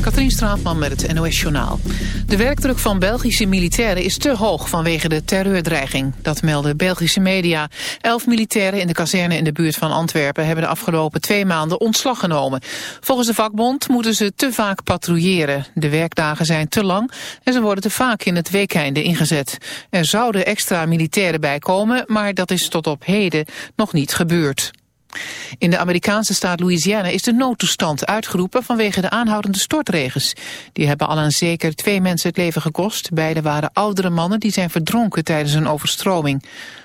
Katrien Straatman met het NOS Journaal. De werkdruk van Belgische militairen is te hoog vanwege de terreurdreiging. Dat melden Belgische media. Elf militairen in de kazerne in de buurt van Antwerpen... hebben de afgelopen twee maanden ontslag genomen. Volgens de vakbond moeten ze te vaak patrouilleren. De werkdagen zijn te lang en ze worden te vaak in het weekeinde ingezet. Er zouden extra militairen bij komen, maar dat is tot op heden nog niet gebeurd. In de Amerikaanse staat Louisiana is de noodtoestand uitgeroepen vanwege de aanhoudende stortregens. Die hebben al aan zeker twee mensen het leven gekost. Beide waren oudere mannen die zijn verdronken tijdens een overstroming.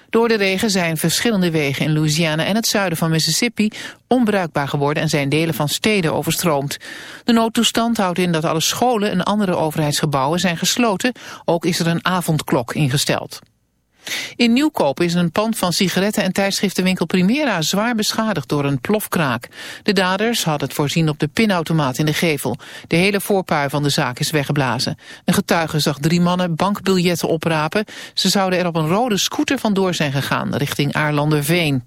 Door de regen zijn verschillende wegen in Louisiana en het zuiden van Mississippi onbruikbaar geworden en zijn delen van steden overstroomd. De noodtoestand houdt in dat alle scholen en andere overheidsgebouwen zijn gesloten. Ook is er een avondklok ingesteld. In Nieuwkoop is een pand van sigaretten- en tijdschriftenwinkel Primera zwaar beschadigd door een plofkraak. De daders hadden het voorzien op de pinautomaat in de gevel. De hele voorpui van de zaak is weggeblazen. Een getuige zag drie mannen bankbiljetten oprapen. Ze zouden er op een rode scooter vandoor zijn gegaan richting Aarlanderveen.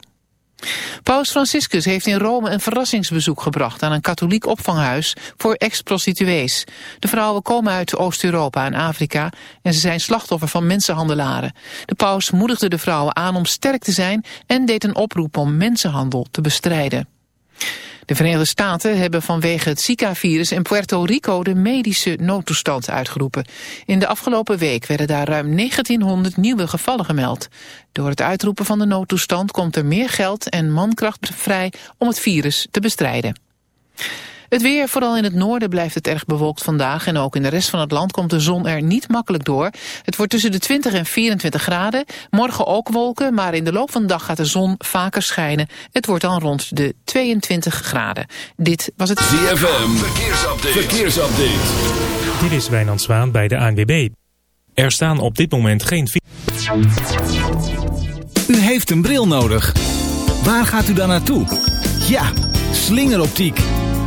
Paus Franciscus heeft in Rome een verrassingsbezoek gebracht aan een katholiek opvanghuis voor ex-prostituees. De vrouwen komen uit Oost-Europa en Afrika en ze zijn slachtoffer van mensenhandelaren. De paus moedigde de vrouwen aan om sterk te zijn en deed een oproep om mensenhandel te bestrijden. De Verenigde Staten hebben vanwege het Zika-virus in Puerto Rico de medische noodtoestand uitgeroepen. In de afgelopen week werden daar ruim 1900 nieuwe gevallen gemeld. Door het uitroepen van de noodtoestand komt er meer geld en mankracht vrij om het virus te bestrijden. Het weer, vooral in het noorden, blijft het erg bewolkt vandaag... en ook in de rest van het land komt de zon er niet makkelijk door. Het wordt tussen de 20 en 24 graden. Morgen ook wolken, maar in de loop van de dag gaat de zon vaker schijnen. Het wordt dan rond de 22 graden. Dit was het... ZFM, verkeersupdate. verkeersupdate. Dit is Wijnand Zwaan bij de ANWB. Er staan op dit moment geen... U heeft een bril nodig. Waar gaat u dan naartoe? Ja, slingeroptiek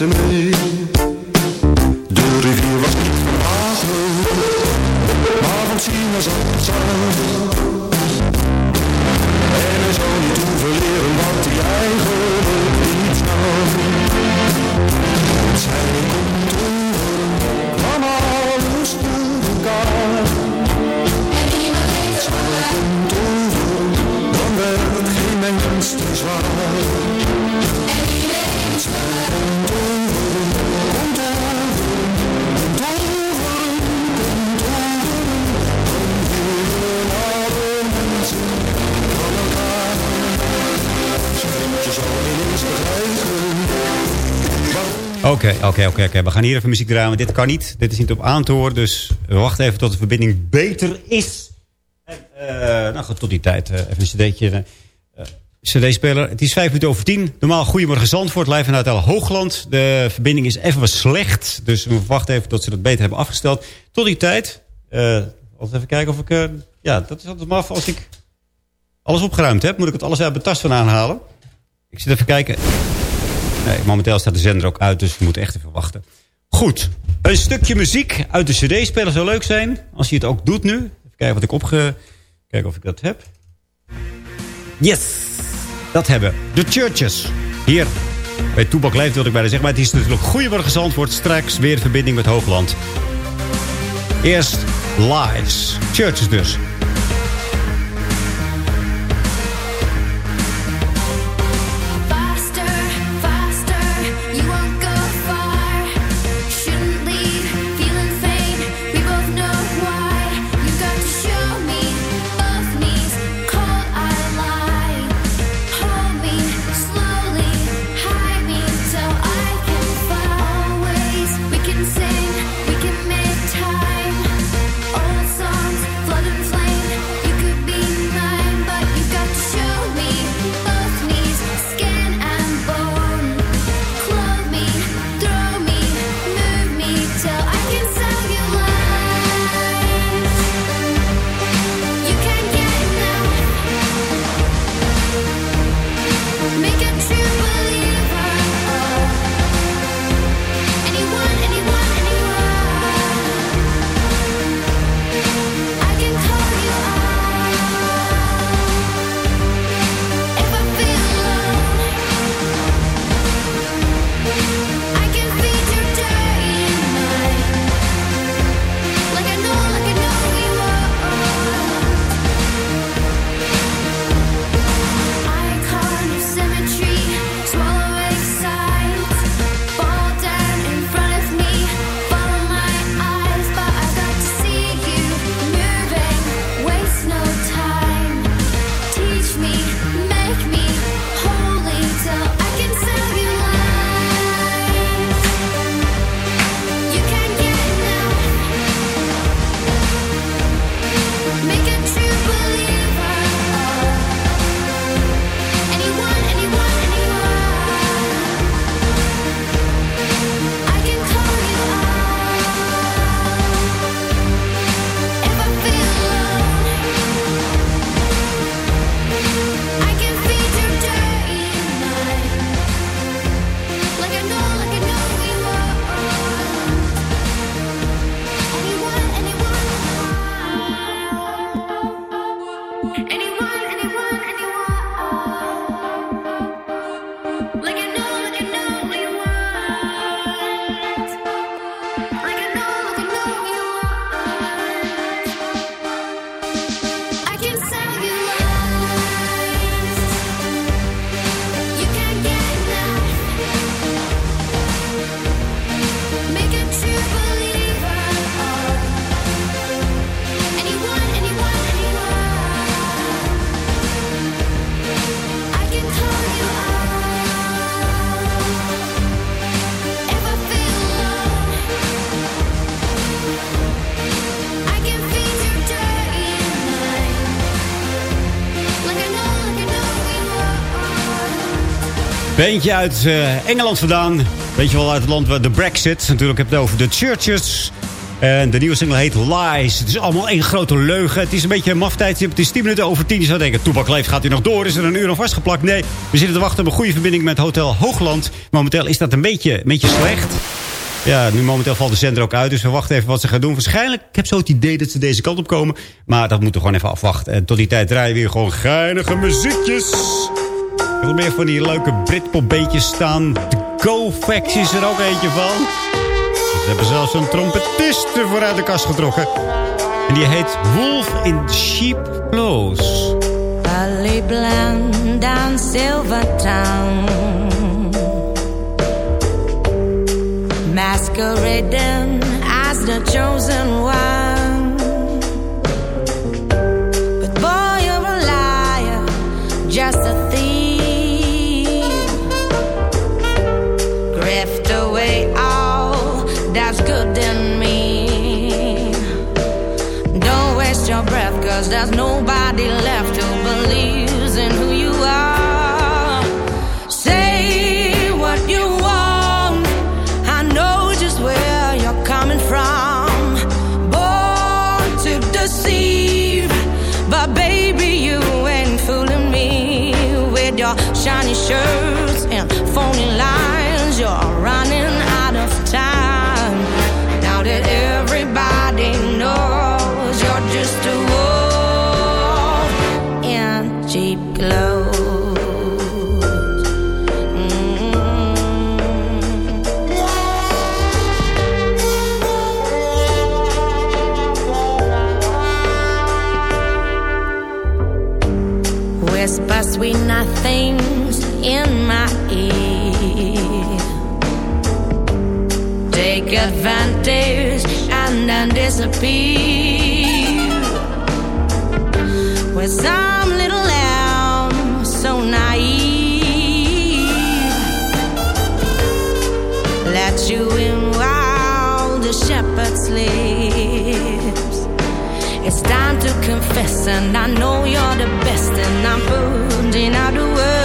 Leefde met Oké, oké, oké. We gaan hier even muziek draaien. Dit kan niet. Dit is niet op aan te horen. Dus we wachten even tot de verbinding beter is. En, eh, nou goed, tot die tijd. eh, even een cd'tje. eh, CD-speler. Het is vijf minuten over tien. Normaal Goedemorgen Zandvoort, live vanuit El Hoogland. De verbinding is even wat slecht. Dus we wachten even tot ze dat beter hebben afgesteld. Tot die tijd. altijd even kijken of ik... ja, dat is altijd maar af als ik alles opgeruimd heb. Moet ik het alles uit mijn tas van aanhalen. Ik zit even kijken. Nee, momenteel staat de zender ook uit, dus we moeten echt even wachten. Goed, een stukje muziek uit de cd-speler zou leuk zijn. Als je het ook doet nu. Even kijken wat ik opge... Kijken of ik dat heb. Yes, dat hebben. The Churches. Hier, bij Toebak Leeft wilde ik bijna zeggen. Maar het is natuurlijk Goedemorgen Zandvoort. Straks weer verbinding met Hoogland. Eerst Lives. Churches dus. Beentje uit eh, Engeland vandaan. Weet je wel, uit het land waar de Brexit. Natuurlijk heb het over de Churches. En de nieuwe single heet Lies. Het is allemaal één grote leugen. Het is een beetje een maftijd. Het is 10 minuten over 10. Je zou denken, Toebak leeft, gaat hij nog door? Is er een uur nog vastgeplakt? Nee, we zitten te wachten op een goede verbinding met Hotel Hoogland. Momenteel is dat een beetje, beetje slecht. Ja, nu momenteel valt de zender ook uit. Dus we wachten even wat ze gaan doen. Waarschijnlijk, ik heb zo het idee dat ze deze kant op komen. Maar dat moeten we gewoon even afwachten. En tot die tijd draaien we weer gewoon geinige muziekjes. Wil meer van die leuke Britpop-beetjes staan. De Go Facts is er ook eentje van. Ze hebben zelfs een trompetist ervoor uit de kast getrokken. En die heet Wolf in Sheep Clothes. Early blend down Silvertown. Masquerading as the chosen one. There's nobody left who believes in who you are. Say what you want. I know just where you're coming from. Born to deceive. But baby, you ain't fooling me with your shiny shirts Take advantage and then disappear. With some little lamb so naive. Let you in while the shepherd sleeps. It's time to confess, and I know you're the best, and I'm putting out the word.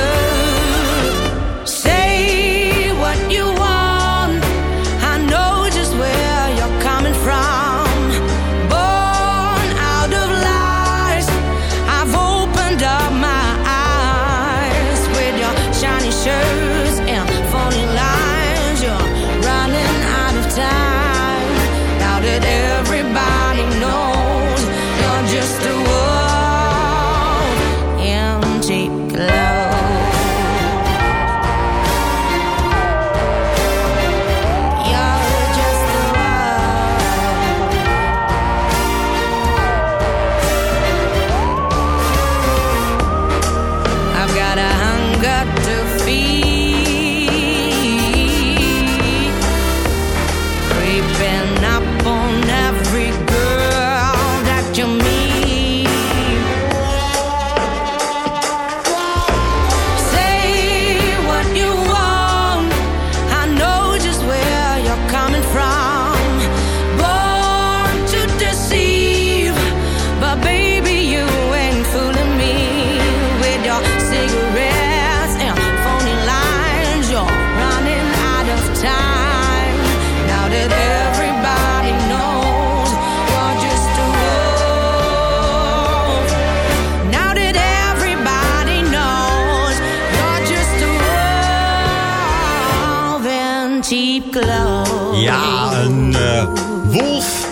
Ja, een eh, wolf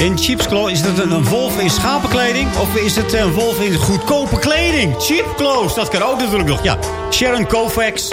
in sheep's Is het een, wolf in schapenkleding? Of is het een wolf in goedkope kleding? Cheap clothes, dat kan ook natuurlijk nog. Ja, Sharon Kovacs.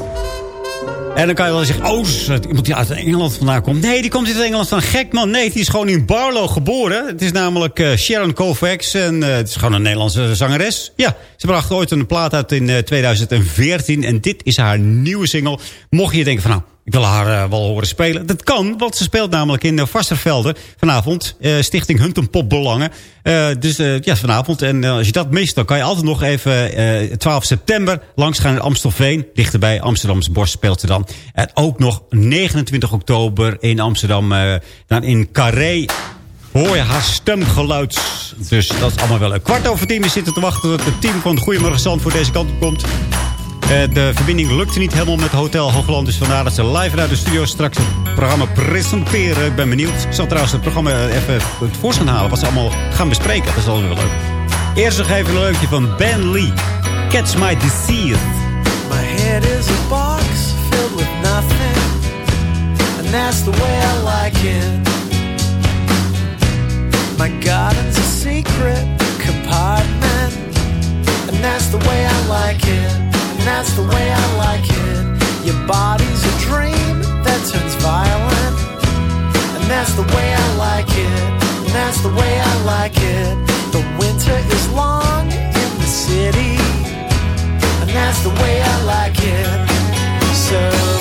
En dan kan je wel zeggen, oh, iemand die uit Engeland vandaan komt. Nee, die komt uit Engeland van gek man. Nee, die is gewoon in Barlow geboren. Het is namelijk eh, Sharon Kovacs en eh, het is gewoon een Nederlandse zangeres. Ja, ze bracht ooit een plaat uit in eh, 2014 en dit is haar nieuwe single. Mocht je denken van nou, ik wil haar eh, wel horen spelen. Dat kan, want ze speelt namelijk in uh, Vastervelde vanavond. eh, Stichting Huntenpop Belangen. Eh, dus eh, ja, vanavond. En eh, als je dat mist, dan kan je altijd nog even eh 12 september langs gaan in Amstelveen. Dichterbij Amsterdamse Bos speelt ze dan. En ook nog 29 oktober in Amsterdam. eh, dan in Carré hoor je haar stemgeluid. Dus dat is allemaal wel een kwart over tien. We zitten te wachten tot het team van Goedemorgen Zand voor deze kant op komt. Eh, de verbinding lukte niet helemaal met Hotel Hoogland. Dus vandaar dat ze live vanuit de studio straks het programma presenteren. Ik ben benieuwd. Ik zal trouwens het programma even het voorstaan halen. Wat ze allemaal gaan bespreken. Dat is altijd wel leuk. Eerst nog even een leukje van Ben Lee. Catch My Disease. My head is a box filled with nothing, and that's the way I like it. My garden's a secret compartment, and that's the way I like it. That's the way I like it. Your body's a dream that turns violent, and that's the way I like it. And that's the way I like it. The winter is long in the city. And that's the way I like it. So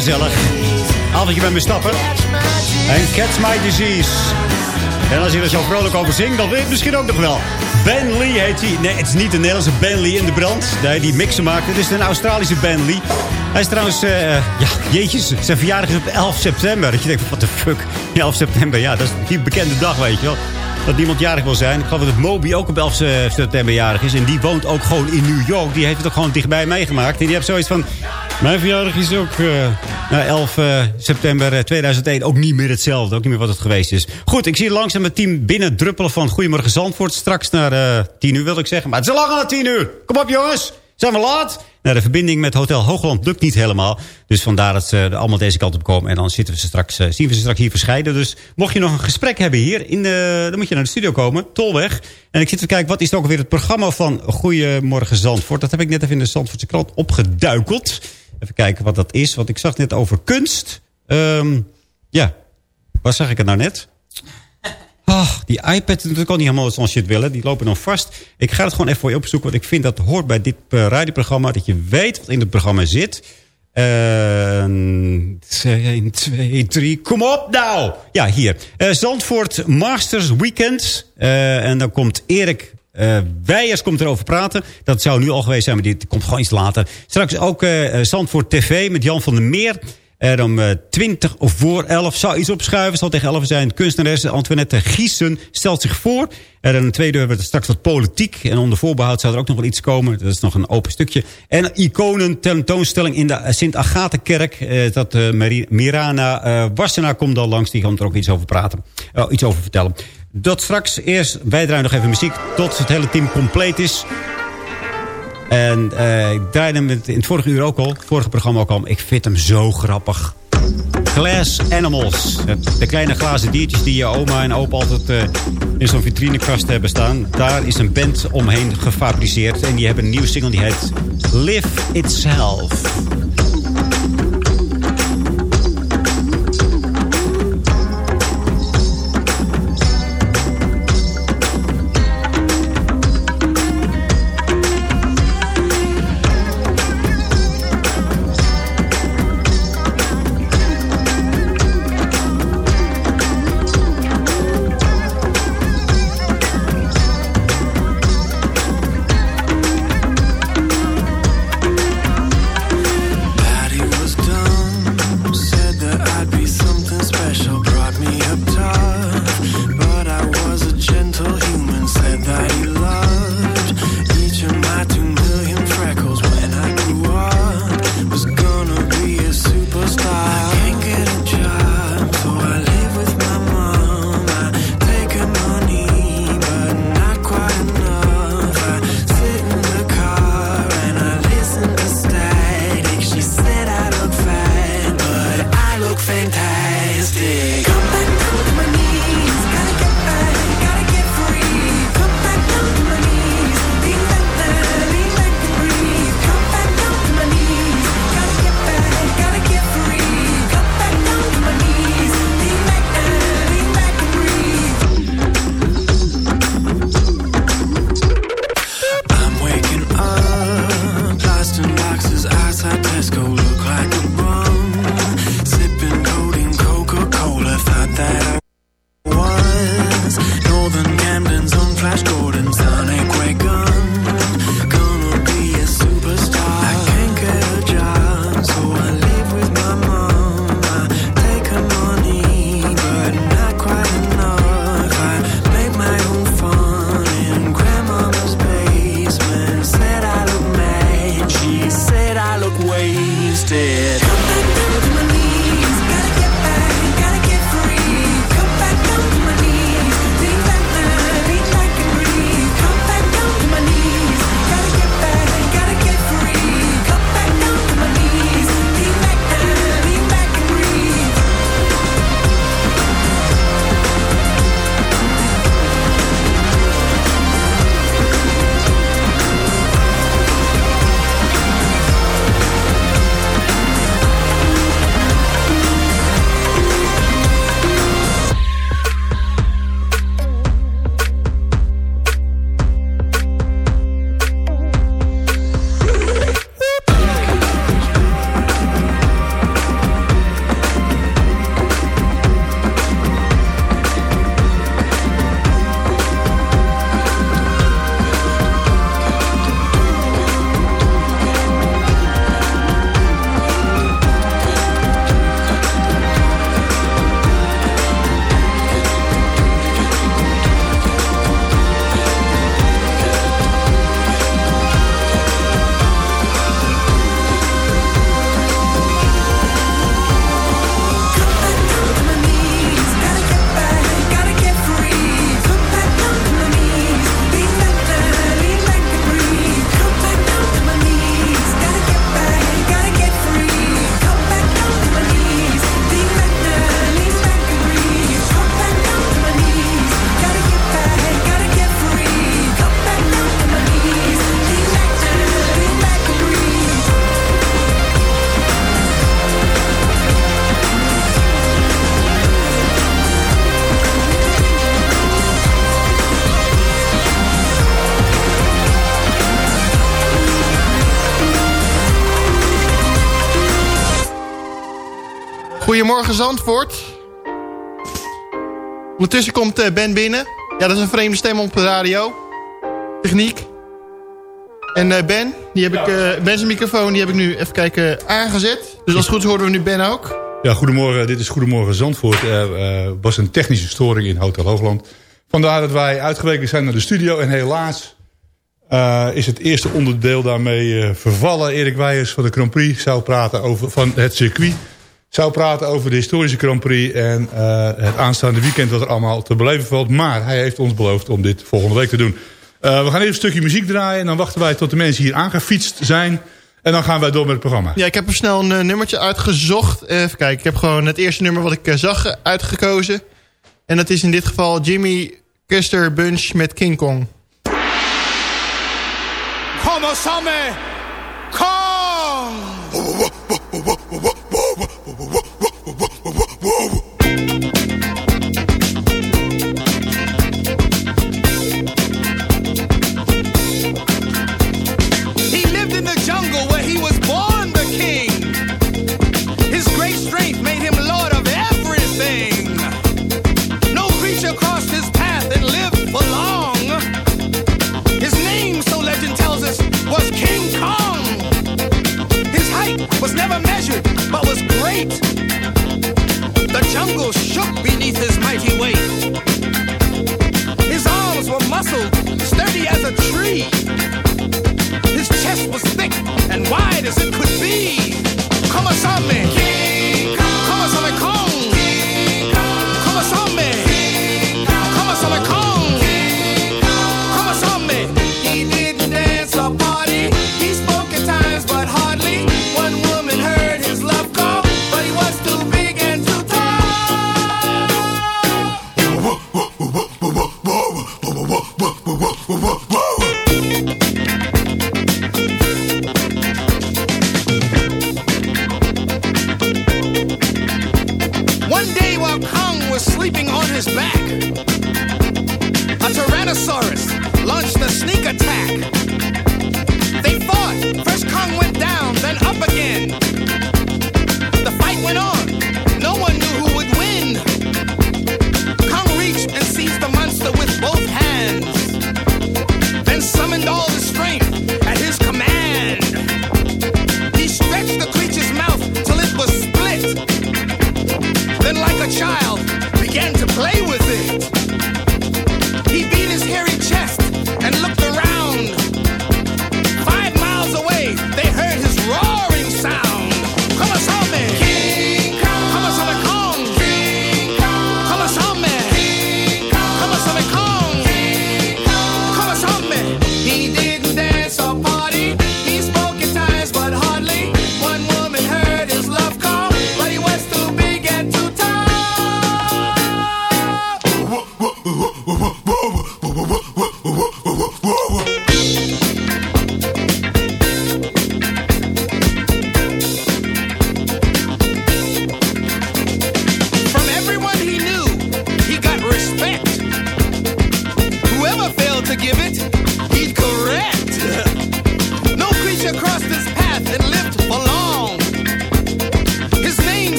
Gezellig. Avondje met me stappen. En Catch My Disease. En als je er zo vrolijk over zingt, dan weet je misschien ook nog wel. Ben Lee heet hij. Nee, het is niet de Nederlandse Ben Lee in de brand. Nee, die mixen maakt. Het is een Australische Ben Lee. Hij is trouwens, eh, ja, jeetjes, zijn verjaardag is op 11 september. Dat je denkt, what the fuck, 11 september, ja, dat is die bekende dag, weet je wel. Dat niemand jarig wil zijn. Ik geloof dat Moby ook op 11 september jarig is. En die woont ook gewoon in New York. Die heeft het ook gewoon dichtbij meegemaakt. En die heeft zoiets van... Mijn verjaardag is ook uh, nou, 11 uh, september uh, 2001 ook niet meer hetzelfde. Ook niet meer wat het geweest is. Goed, ik zie langzaam het team binnen druppelen van Goedemorgen Zandvoort. Straks naar 10 uur wil ik zeggen. Maar het is al lang aan 10 uur. Kom op jongens. Zijn we laat? Nou, de verbinding met Hotel Hoogland lukt niet helemaal. Dus vandaar dat ze allemaal deze kant op komen. En dan zitten we ze straks, zien we ze straks hier verschijnen. Dus mocht je nog een gesprek hebben hier, in de, dan moet je naar de studio komen. Tolweg. En ik zit te kijken, wat is ook alweer het programma van Goedemorgen Zandvoort? Dat heb ik net even in de Zandvoortse krant opgeduikeld. Even kijken wat dat is. Want ik zag net over kunst. Um, ja, waar zag ik het nou net? Oh, die iPad, dat kan niet helemaal zoals je het wil. Hè. Die lopen dan vast. Ik ga het gewoon even voor je opzoeken. Want ik vind dat hoort bij dit uh, radioprogramma. Dat je weet wat in het programma zit. 1, 2, 3. Kom op nou! Ja, hier. Uh, Zandvoort Masters Weekend. Uh, en dan komt Erik uh, Weijers komt erover praten. Dat zou nu al geweest zijn, maar die komt gewoon iets later. Straks ook uh, Zandvoort TV met Jan van der Meer. En om uh, 20 of voor 11 zou iets opschuiven. Zal tegen 11 zijn. Kunstenares Antoinette Giesen stelt zich voor. En dan een tweede hebben we straks wat politiek. En onder voorbehoud zou er ook nog wel iets komen. Dat is nog een open stukje. En iconen tentoonstelling in de Sint-Agatha-kerk. Uh, dat uh, Mirana uh, Wassenaar komt al langs. Die kan er ook iets over praten. Oh, iets over vertellen. Dat straks eerst, wij draaien nog even muziek tot het hele team compleet is. En uh, ik draaide hem in het vorige uur ook al, vorige programma ook al. Ik vind hem zo grappig. Glass Animals. De kleine glazen diertjes die je oma en opa altijd uh, in zo'n vitrinekast hebben staan. Daar is een band omheen gefabriceerd. En die hebben een nieuwe single die heet Live Itself. Goedemorgen Zandvoort. Ondertussen komt eh, Ben binnen. Ja, dat is een vreemde stem op de radio. Techniek. En eh, Ben, die heb ik, eh Ben zijn microfoon die heb ik nu even kijken aangezet. Dus als het goed is horen we nu Ben ook. Ja, goedemorgen. Dit is Goedemorgen Zandvoort. Er was een technische storing in Hotel Hoogland. Vandaar dat wij uitgeweken zijn naar de studio. En helaas is het eerste onderdeel daarmee vervallen. Erik Weijers van de Grand Prix zou praten over, van het circuit. Zou praten over de historische Grand Prix en eh, het aanstaande weekend wat er allemaal te beleven valt. Maar hij heeft ons beloofd om dit volgende week te doen. Eh, we gaan even een stukje muziek draaien en dan wachten wij tot de mensen hier aangefietst zijn. En dan gaan wij door met het programma. Ja, ik heb er snel een eh, nummertje uitgezocht. Even kijken, ik heb gewoon het eerste nummer wat ik zag uitgekozen. En dat is in dit geval Jimmy Custer Bunch met King Kong. Come on, Sammy! But was great. The jungle shook beneath his mighty weight. His arms were muscled, sturdy as a tree. His chest was thick and wide as it could be. Come on.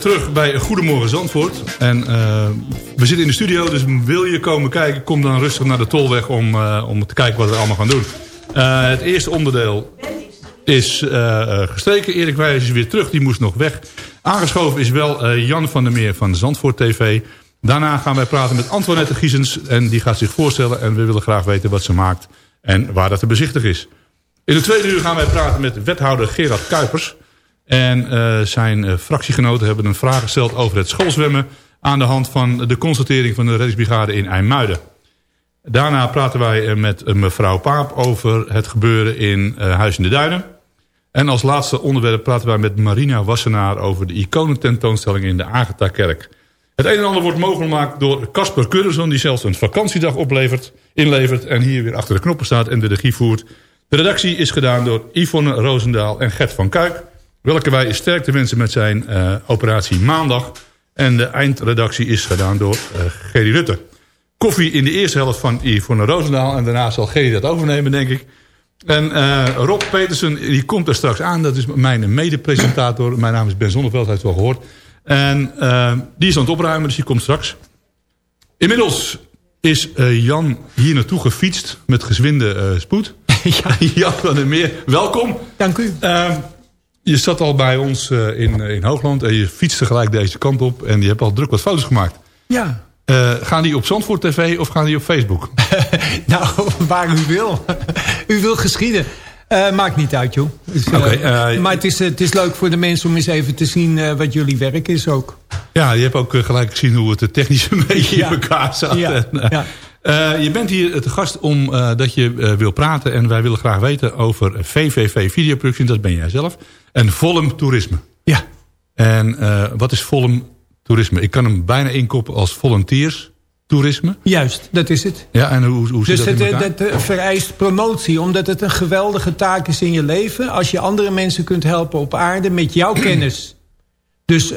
Terug bij Goedemorgen Zandvoort. En eh, we zitten in de studio, dus wil je komen kijken... kom dan rustig naar de Tolweg om, eh, om te kijken wat we allemaal gaan doen. Eh, het eerste onderdeel is gestreken. Erik Wijs is weer terug, die moest nog weg. Aangeschoven is wel Jan van der Meer van Zandvoort TV. Daarna gaan wij praten met Antoinette Giesens. En die gaat zich voorstellen. En we willen graag weten wat ze maakt. En waar dat te bezichtig is. In de tweede uur gaan wij praten met wethouder Gerard Kuipers. En eh, zijn eh, fractiegenoten hebben een vraag gesteld over het schoolzwemmen... aan de hand van de constatering van de reddingsbrigade in IJmuiden. Daarna praten wij eh, met mevrouw Paap over het gebeuren in Huis in de Duinen. En als laatste onderwerp praten wij met Marina Wassenaar... over de iconententoonstelling in de Agatha-kerk. Het een en ander wordt mogelijk gemaakt door Casper Currison... die zelfs een vakantiedag oplevert, inlevert... en hier weer achter de knoppen staat en de regie voert. De redactie is gedaan door Yvonne Roosendaal en Gert van Kuik... welke wij sterkte wensen met zijn eh, operatie Maandag... en de eindredactie is gedaan door eh Gerry Rutte. Koffie in de eerste helft van Yvonne Roosendaal... en daarna zal Gerry dat overnemen, denk ik. En eh, Rob Petersen, die komt er straks aan. Dat is mijn mede-presentator. Mijn naam is Ben Zonneveld, hij heeft het wel gehoord. En die is aan het opruimen, dus die komt straks. Inmiddels is Jan hier naartoe gefietst met gezwinde spoed. Jan van der Meer, welkom. Dank u. je zat al bij ons eh, in, in Hoogland en je fietste gelijk deze kant op. En je hebt al druk wat foto's gemaakt. Ja. Eh, gaan die op Zandvoort TV of gaan die op Facebook? Nou, waar u wil. u wil geschieden. Eh, maakt niet uit, joh. Dus, eh, Oké, eh, maar het is, eh, het is leuk voor de mensen om eens even te zien eh, wat jullie werk is ook. Ja, je hebt ook eh, gelijk gezien hoe het technisch een beetje Ja. in elkaar zat. Ja, En, eh, ja. Eh, je bent hier te gast om eh, dat je eh, wil praten. En wij willen graag weten over VVV Videoproductie. Dat ben jij zelf. En Volum Toerisme. Ja. En wat is Volum Toerisme? Ik kan hem bijna inkoppen als volunteers toerisme. Juist, dat is het. Ja, en hoe, hoe zit Dus dat eh, dat vereist promotie, omdat het een geweldige taak is in je leven. Als je andere mensen kunt helpen op aarde met jouw kennis. Dus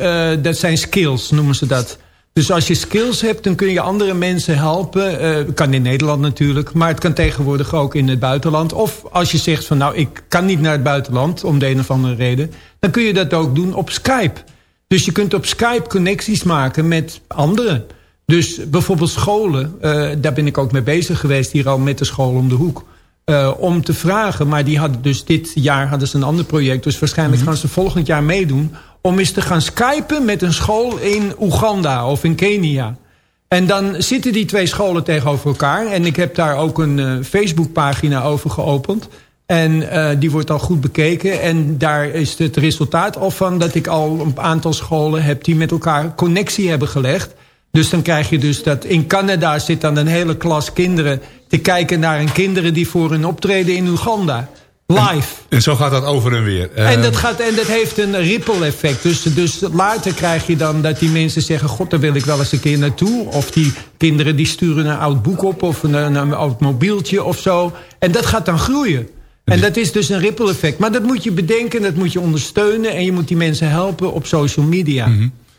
dat zijn skills, noemen ze dat. Dus als je skills hebt, dan kun je andere mensen helpen. Eh kan in Nederland natuurlijk, maar het kan tegenwoordig ook in het buitenland. Of als je zegt van nou, ik kan niet naar het buitenland om de een of andere reden. Dan kun je dat ook doen op Skype. Dus je kunt op Skype connecties maken met anderen. Dus bijvoorbeeld scholen, eh, daar ben ik ook mee bezig geweest... hier al met de school om de hoek. Eh, om te vragen, maar die hadden dus dit jaar hadden ze een ander project... dus waarschijnlijk gaan ze volgend jaar meedoen... om eens te gaan skypen met een school in Oeganda of in Kenia. En dan zitten die twee scholen tegenover elkaar... en ik heb daar ook een eh, Facebookpagina over geopend... En eh, die wordt al goed bekeken. En daar is het resultaat al van dat ik al een aantal scholen heb... die met elkaar connectie hebben gelegd. Dus dan krijg je dus dat in Canada zit dan een hele klas kinderen... te kijken naar een kinderen die voor hun optreden in Oeganda. Live. En zo gaat dat over en weer. En dat, Eh, gaat, en dat heeft een ripple effect. Dus, dus later krijg je dan dat die mensen zeggen... God, daar wil ik wel eens een keer naartoe. Of die kinderen die sturen een oud boek op... of een, een, oud mobieltje of zo. En dat gaat dan groeien. En dat is dus een ripple effect. Maar dat moet je bedenken, dat moet je ondersteunen... en je moet die mensen helpen op social media.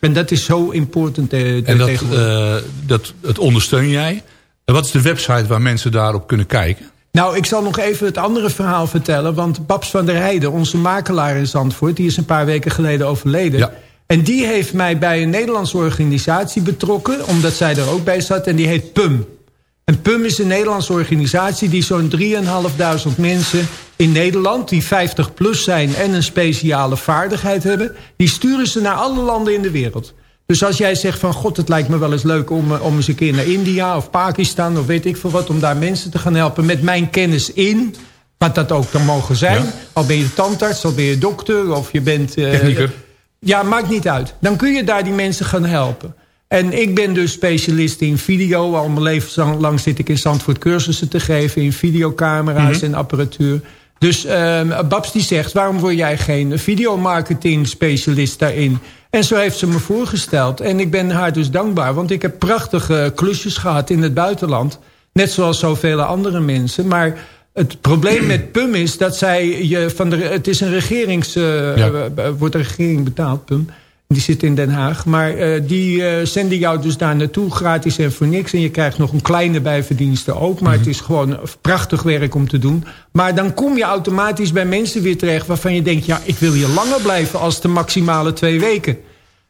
En dat is zo important eh, en dat, eh, dat, het ondersteun jij. En wat is de website waar mensen daarop kunnen kijken? Nou, ik zal nog even het andere verhaal vertellen. Want Babs van der Heijden, onze makelaar in Zandvoort... die is een paar weken geleden overleden. En die heeft mij bij een Nederlandse organisatie betrokken... omdat zij er ook bij zat, en die heet PUM. En PUM is een Nederlandse organisatie... die zo'n 3.500 mensen in Nederland... die 50 plus zijn en een speciale vaardigheid hebben... die sturen ze naar alle landen in de wereld. Dus als jij zegt van... God, het lijkt me wel eens leuk om, eh, om eens een keer naar India of Pakistan... of weet ik veel wat, om daar mensen te gaan helpen... met mijn kennis in, wat dat ook dan mogen zijn. Ja. Al ben je tandarts, al ben je dokter... of je bent... eh, Technieker. ja, maakt niet uit. Dan kun je daar die mensen gaan helpen. En ik ben dus specialist in video. Al mijn leven lang zit ik in Zandvoort cursussen te geven... in videocamera's Mhm. en apparatuur. Dus ehm, Babs die zegt, waarom word jij geen videomarketing specialist daarin? En zo heeft ze me voorgesteld. En ik ben haar dus dankbaar. Want ik heb prachtige klusjes gehad in het buitenland. Net zoals zoveel andere mensen. Maar het probleem met PUM is dat zij je van de... Het is een regerings... eh, Ja. eh, wordt de regering betaald, PUM. Die zit in Den Haag. Maar eh, die eh, zenden jou dus daar naartoe gratis en voor niks. En je krijgt nog een kleine bijverdienste ook. Maar het is gewoon prachtig werk om te doen. Maar dan kom je automatisch bij mensen weer terecht... waarvan je denkt, ja, ik wil hier langer blijven... als de maximale twee weken.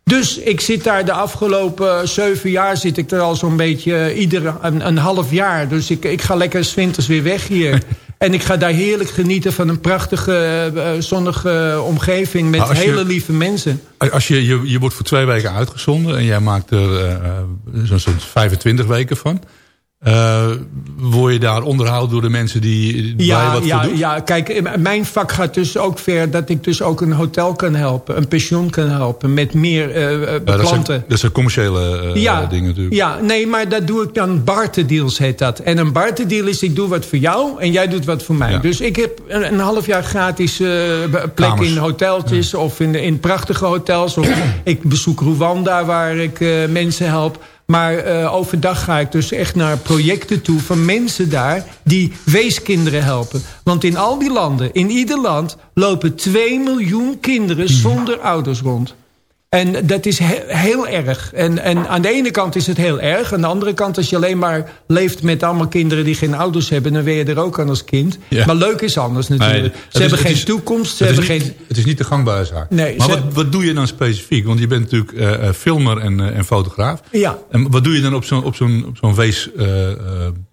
Dus ik zit daar de afgelopen zeven jaar... zit ik er al zo'n beetje eh, ieder een, een half jaar. Dus ik, ik ga lekker 's winters weer weg hier. En ik ga daar heerlijk genieten van een prachtige, eh, eh, zonnige omgeving... met je- hele lieve mensen. Als je, je, je wordt voor twee weken uitgezonden en jij maakt er eh, eh, zo'n 25 weken van. Eh, word je daar onderhouden door de mensen die Ja, wat ja, ja, kijk, mijn vak gaat dus ook ver... dat ik dus ook een hotel kan helpen, een pensioen kan helpen... met meer Ja, dat, klanten. zijn, dat zijn commerciële ja, dingen natuurlijk. Ja, nee, maar dat doe ik dan barterdeals heet dat. En een barterdeal is ik doe wat voor jou en jij doet wat voor mij. Ja. Dus ik heb een, een half jaar gratis plek Kamers. in hoteltjes of in, in prachtige hotels. Of ik bezoek Rwanda waar ik mensen help. Maar eh, overdag ga ik dus echt naar projecten toe van mensen daar die weeskinderen helpen. Want in al die landen, in ieder land, lopen 2 miljoen kinderen zonder ouders rond. En dat is he- heel erg. En, en aan de ene kant is het heel erg. Aan de andere kant, als je alleen maar leeft met allemaal kinderen die geen ouders hebben... dan ben je er ook aan als kind. Ja. Maar leuk is anders natuurlijk. Nee, ze is- hebben geen is- toekomst. Ze het, is hebben niet, geen... het is niet de gangbare zaak. Nee, maar ze- wat, wat doe je dan specifiek? Want je bent natuurlijk eh, filmer en, eh, en fotograaf. Ja. En wat doe je dan op zo'n op zo'n zo'n wees...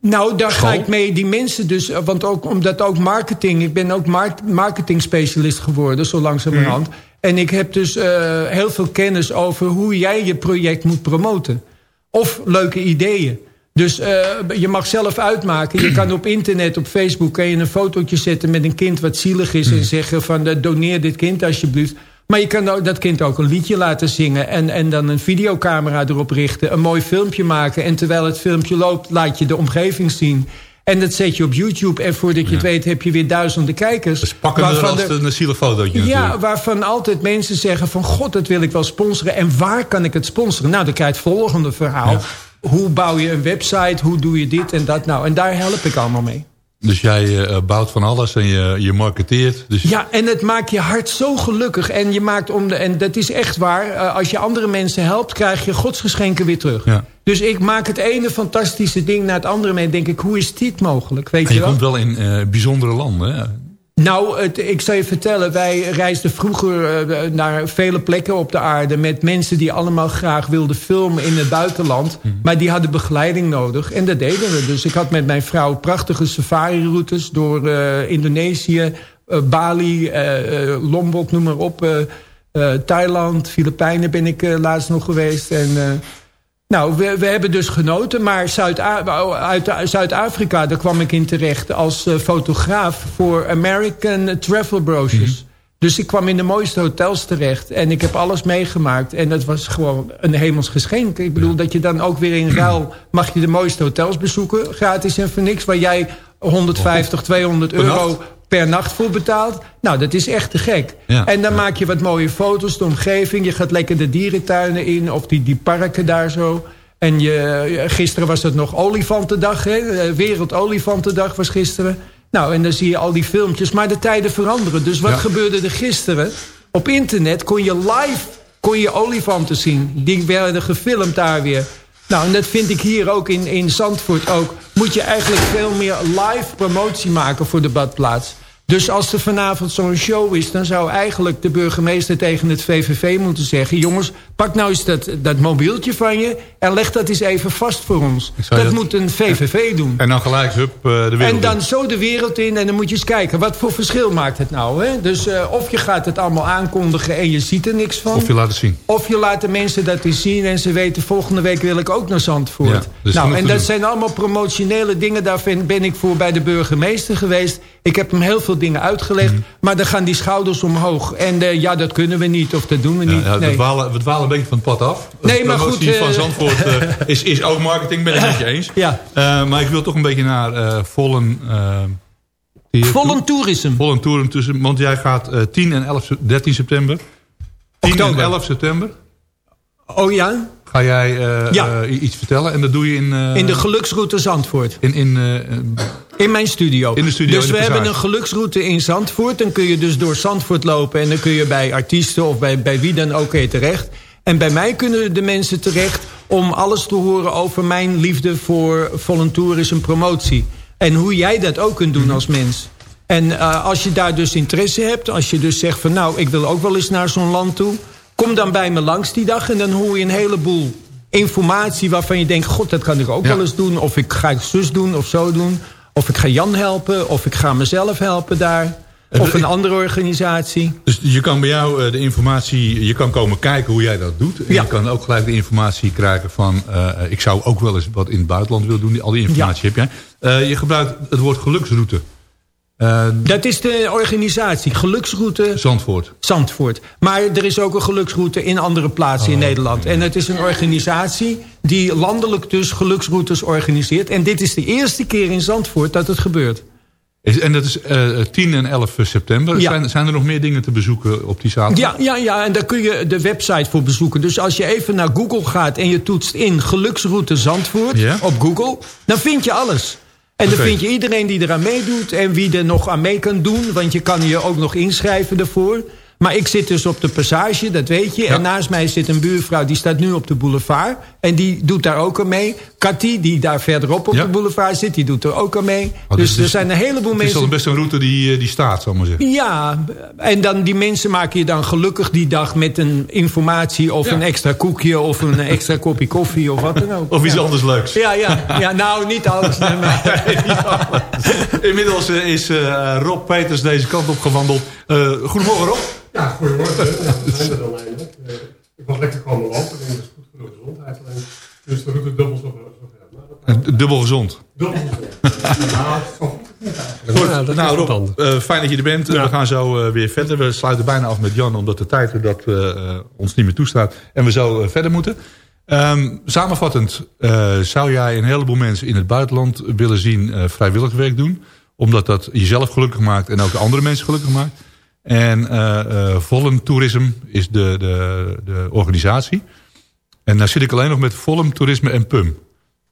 Nou, daar School? ga ik mee. Die mensen dus, want ook omdat ook marketing... ik ben ook marketing specialist geworden, zo langzamerhand. Mm. En ik heb dus eh, heel veel kennis over hoe jij je project moet promoten. Of leuke ideeën. Dus eh, je mag zelf uitmaken. Je kan op internet, op Facebook... kan je een fotootje zetten met een kind wat zielig is... En zeggen van eh, doneer dit kind alsjeblieft. Maar je kan dat kind ook een liedje laten zingen... En, en dan een videocamera erop richten. Een mooi filmpje maken. En terwijl het filmpje loopt, laat je de omgeving zien. En dat zet je op YouTube. En voordat je het weet heb je weer duizenden kijkers. dus pakken er Waarvan als de- een zielig fotootje ja, natuurlijk. waarvan altijd mensen zeggen van... God, dat wil ik wel sponsoren. En waar kan ik het sponsoren? Nou, dan krijg je het volgende verhaal. Hoe bouw je een website? Hoe doe je dit en dat? Nou, en daar help ik allemaal mee. Dus jij eh, bouwt van alles en je, je marketeert. Dus Ja, en het maakt je hart zo gelukkig. En je maakt om de, en dat is echt waar. eh, als je andere mensen helpt, krijg je godsgeschenken weer terug. Ja. Dus ik maak het ene fantastische ding na het andere mee. En denk ik, hoe is dit mogelijk? Weet en je je wel? komt wel in eh, bijzondere landen. Nou, het, ik zal je vertellen, wij reisden vroeger eh, naar vele plekken op de aarde... met mensen die allemaal graag wilden filmen in het buitenland. Maar die hadden begeleiding nodig en dat deden we. Dus ik had met mijn vrouw prachtige safari-routes door eh, Indonesië... eh, Bali, Lombok, noem maar op... Thailand, Filipijnen ben ik laatst nog geweest. En, nou, we, we hebben dus genoten. Maar Zuid-A- uit Zuid-Afrika, daar kwam ik in terecht als eh, fotograaf voor American Travel Brochures. Dus ik kwam in de mooiste hotels terecht. En ik heb alles meegemaakt. En dat was gewoon een hemels geschenk. Ik bedoel dat je dan ook weer in ruil... mag je de mooiste hotels bezoeken. Gratis en voor niks. Waar jij 150, 200 Per euro per nacht voor betaalt. Nou, dat is echt te gek. Ja. En dan maak je wat mooie foto's, de omgeving. Je gaat lekker de dierentuinen in of die, die parken daar zo. En je, gisteren was het nog olifantendag, hè? Eh, Wereldolifantendag was gisteren. Nou, en dan zie je al die filmpjes. Maar de tijden veranderen. Dus wat Ja. gebeurde er gisteren? Op internet kon je live kon je olifanten zien. Die werden gefilmd daar weer. Nou, en dat vind ik hier ook in, in Zandvoort ook. Moet je eigenlijk veel meer live promotie maken voor de badplaats. Dus als er vanavond zo'n show is... dan zou eigenlijk de burgemeester tegen het VVV moeten zeggen... jongens, pak nou eens dat, dat mobieltje van je... en leg dat eens even vast voor ons. Dat moet een VVV doen. En dan gelijk, hup, eh, de wereld En dan in. zo de wereld in en dan moet je eens kijken... wat voor verschil maakt het nou, hè? Dus eh, of je gaat het allemaal aankondigen en je ziet er niks van... Of je laat het zien. Of je laat de mensen dat eens zien en ze weten... volgende week wil ik ook naar Zandvoort. Ja, dus nou, en dat doen. zijn allemaal promotionele dingen. Daar ben ik voor bij de burgemeester geweest. Ik heb hem heel veel dingen uitgelegd. Mhm. Maar dan gaan die schouders omhoog. En eh, ja, dat kunnen we niet of dat doen we niet. ja, nee. we, dwalen, we dwalen een beetje van het pad af. Nee, De maar goed, van eh, Zandvoort eh, is, is ook marketing, ben ik met je eens. Ja. Maar ik wil toch een beetje naar Vollen... Vollen Tourism. Vollen Tourism want jij gaat eh, 10 en 11, se- 13 september. 10 en Oktober. 11 september Oh ja? ga jij Ja. iets vertellen. En dat doe je in... In de geluksroute Zandvoort. in, in, In mijn studio. In de studio, Dus in de we hebben een geluksroute in Zandvoort. Dan kun je dus door Zandvoort lopen. En dan kun je bij artiesten of bij, bij wie dan ook terecht. En bij mij kunnen de mensen terecht om alles te horen over mijn liefde voor volunteerisme promotie. En hoe jij dat ook kunt doen als mens. En eh, als je daar dus interesse hebt, als je dus zegt van nou, ik wil ook wel eens naar zo'n land toe. Kom dan bij me langs die dag en dan hoor je een heleboel informatie waarvan je denkt... god, dat kan ik ook Ja. wel eens doen. Of ik ga ik zus doen of zo doen. Of ik ga Jan helpen, of ik ga mezelf helpen daar. Of een andere organisatie. Dus je kan bij jou eh, de informatie, je kan komen kijken hoe jij dat doet. En je kan ook gelijk de informatie krijgen van, eh, ik zou ook wel eens wat in het buitenland willen doen. Al die informatie heb jij. Eh, je gebruikt het woord geluksroute. Eh, Dat is de organisatie, geluksroute Zandvoort. Zandvoort. Maar er is ook een geluksroute in andere plaatsen in Nederland. En het is een organisatie die landelijk dus geluksroutes organiseert. En dit is de eerste keer in Zandvoort dat het gebeurt. Is- En dat is eh, 10 en 11 september. Ja. Zijn, zijn er nog meer dingen te bezoeken op die zaterdag? Ja, ja, ja, en daar kun je de website voor bezoeken. Dus als je even naar Google gaat en je toetst in geluksroute Zandvoort Ja. op Google, dan vind je alles. En dan vind je iedereen die eraan meedoet en wie er nog aan mee kan doen. Want je kan je ook nog inschrijven ervoor. Maar ik zit dus op de passage, dat weet je. En naast mij zit een buurvrouw, die staat nu op de boulevard. En die doet daar ook aan mee. Cathy, die daar verderop op de boulevard zit, die doet er ook aan mee. Oh, dus er is- zijn een heleboel Het is mensen... al best een route die, eh, die staat, zal ik maar zeggen. Ja, en dan die mensen maken je dan gelukkig die dag met een informatie... of Ja. een extra koekje of een extra kopje koffie of wat dan ook. Of iets anders leuks. Ja, ja, ja, nou niet alles. Nee, Inmiddels eh, is eh, Rob Peters deze kant op gewandeld. Goedemorgen Rob. Ja, goedemorgen. Ja, we zijn er dan eindelijk. Eh, ik was lekker komen lopen en dat is goed voor de gezondheid. Alleen, dus de route dubbel zo zo ver. Maar dat Eh, Dubbel gezond. dubbel. Nou, zo goed Ja, dat nou Rob, eh, fijn dat je er bent. We gaan zo eh, weer verder. We sluiten bijna af met Jan, omdat de tijd dat ons niet meer toestaat. En we zo verder moeten. Ehm, samenvattend, eh, zou jij een heleboel mensen in het buitenland willen zien eh, vrijwillig werk doen? Omdat dat jezelf gelukkig maakt en ook de andere mensen gelukkig maakt. En eh eh Volum Tourism is de, de, de organisatie. En dan zit ik alleen nog met Volum Toerisme en PUM.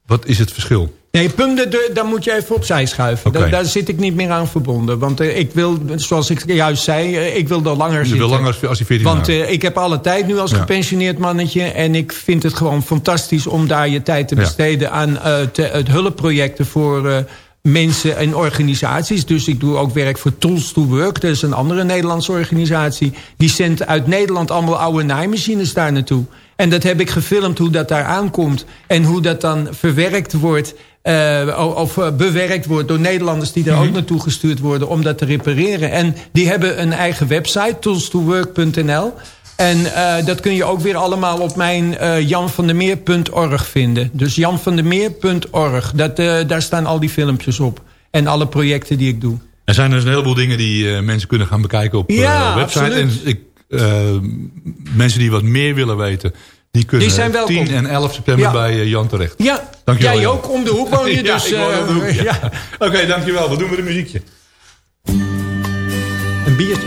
Wat is het verschil? Nee, Pum, daar moet je even opzij schuiven. Daar, daar zit ik niet meer aan verbonden. Want eh, ik wil, zoals ik juist zei, ik wil er langer Je zitten. wil langer als die 14 Want jaar. ik heb alle tijd nu als Ja. gepensioneerd mannetje. En ik vind het gewoon fantastisch om daar je tijd te Ja. besteden... aan te- het hulpprojecten voor mensen en organisaties. Dus ik doe ook werk voor Tools to Work. Dat is een andere Nederlandse organisatie. Die zendt uit Nederland allemaal oude naaimachines daar naartoe. En dat heb ik gefilmd hoe dat daar aankomt. En hoe dat dan verwerkt wordt... eh, o- of eh, bewerkt wordt door Nederlanders die daar Mhm. ook naartoe gestuurd worden om dat te repareren. En die hebben een eigen website, toolstowork.nl. En eh, dat kun je ook weer allemaal op mijn eh janvandermeer.org vinden. Dus janvandermeer.org, dat, eh, daar staan al die filmpjes op. En alle projecten die ik doe. Er zijn dus een heleboel dingen die mensen kunnen gaan bekijken op Ja, website. absoluut. En ik, mensen die wat meer willen weten, die kunnen Die zijn welkom. 10 en 11 september Ja. bij Jan terecht. Ja, Dankjewel, jij Jan. ook om de hoek woon je Ja, dus. de hoek, ja. ja. Oké, dankjewel. Wat doen we de muziekje? Een biertje.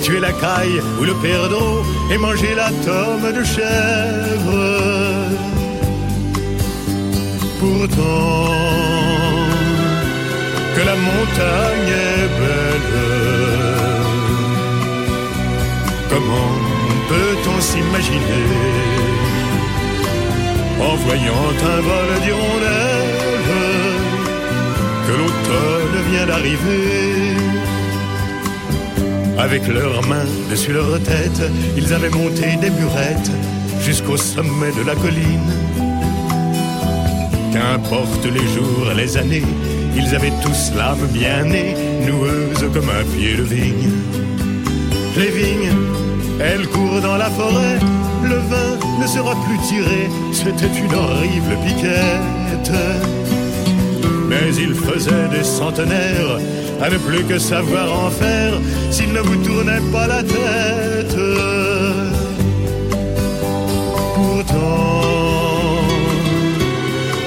tuer la caille ou le perdreau et manger la tome de chèvre. Pourtant, que la montagne est belle, comment peut-on s'imaginer en voyant un vol d'hirondelles que l'automne vient d'arriver? Avec leurs mains dessus leur tête, ils avaient monté des burettes jusqu'au sommet de la colline. Qu'importe les jours, les années, ils avaient tous l'âme bien née, noueuse comme un pied de vigne. Les vignes, elles courent dans la forêt, le vin ne sera plus tiré, c'était une horrible piquette. Mais il faisait des centenaires à ne plus que savoir en faire s'il ne vous tournait pas la tête. Pourtant,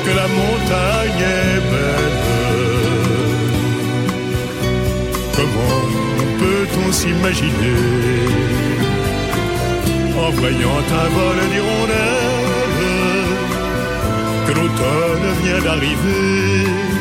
que la montagne est belle, comment peut-on s'imaginer en voyant un vol d'hirondelles l'automne vient d'arriver?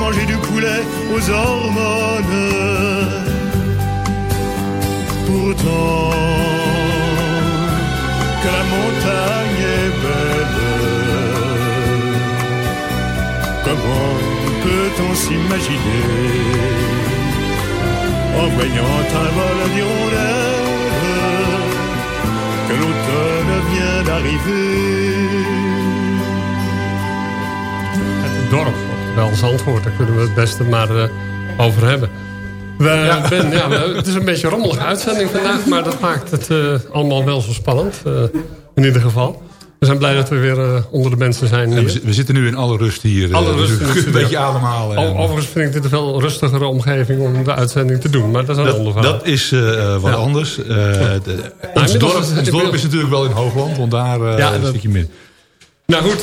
manger du poulet aux hormones. Pourtant, que la montagne est belle, comment peut-on s'imaginer en voyant un vol d'hirondelles que l'automne vient d'arriver? Dorp, wel Zandvoort, daar kunnen we het beste maar eh, over hebben. We, ben, ja, het is een beetje een rommelige uitzending vandaag, maar dat maakt het eh, allemaal wel zo spannend. eh, in ieder geval. We zijn blij dat we weer onder de mensen zijn. We, zitten nu in alle rust hier. Alle dus rust een beetje ademhalen. Overigens vind ik dit een veel rustigere omgeving om de uitzending te doen. Maar dat is een dat, ander verhaal. dat is wat Ja. anders. De- ons dorp, is- ons ik dorp wil- is natuurlijk wel in Hoogland, want daar zit je midden. Nou goed,